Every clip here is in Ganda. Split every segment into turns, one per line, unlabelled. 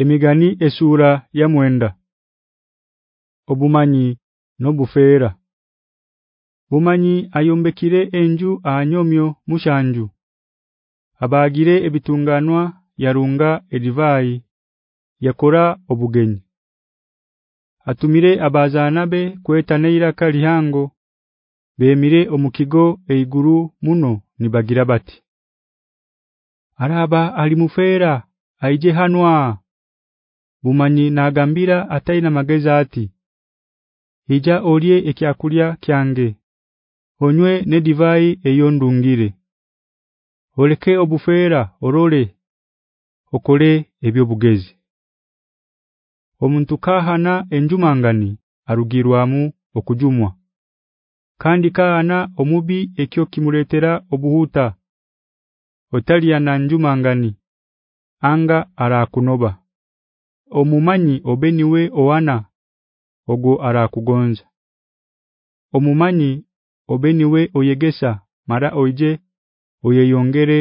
Emigani esura ya mwenda Obumanyi nobufera Bumanyi ayombekire enju anyomyo mushanju Abagire ebitunganwa yarunga edivai yakora obugenyi Atumire abazanabe kwetaneira kalihango bemire omukigo eiguru muno nibagira bati Araba alimufera aije hanwa bumanyi nagambira ataina magezi ati hija olie ekyakulya kyange onywe ne divai eyondungire oleke obufera orole okole ebyo bugezi omuntu kahana enjumangani arugirwamu okujumwa kandi kahana omubi ekyo kimuletera obuhuta otalia na njumangani anga arakunoba omumanyi obeniwe owana ogwo arakugonza omumanyi obeniwe oyegesa mara oije oyeyongere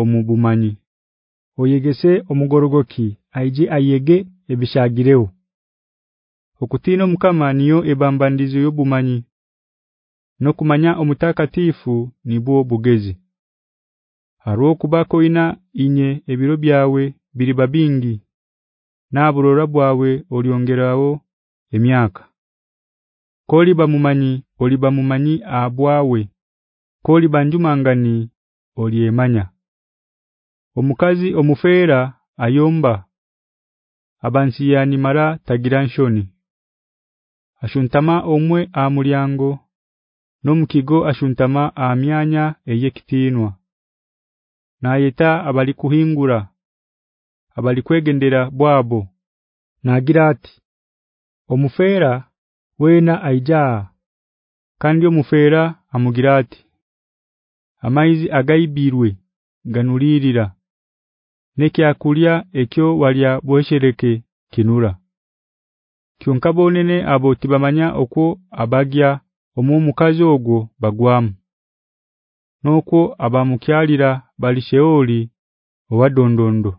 omubumanyi oyegese omugorogoki aije ayege ebishagirewo okutino mukamaniyo ebambandizo yobumanyi nokumanya omutakatifu nibwo bugezi haruo kubako ina inye ebiro byawe biri babingi naburora bwawe oliongerawo emyaka koliba mumanyi oliba mumanyi abwawe koliba njumangani oliemanya omukazi omufeera ayomba abansi yani mara tagiranshoni ashuntama omwe amulyango nomukigo ashuntama amyanya eyekitinwa nayita abali kuhingura abali kwegendera bwabo nagira ati omufera wena aija kandi omufera amugira ati amaizi agaibirwe ganulirira nekya kulya ekyo walya bweshereke kinura kyonkabonene abo tibamanya okwo abagya omumukazi ogwo bagwam nokwo abamukyalira balisheoli owadondondo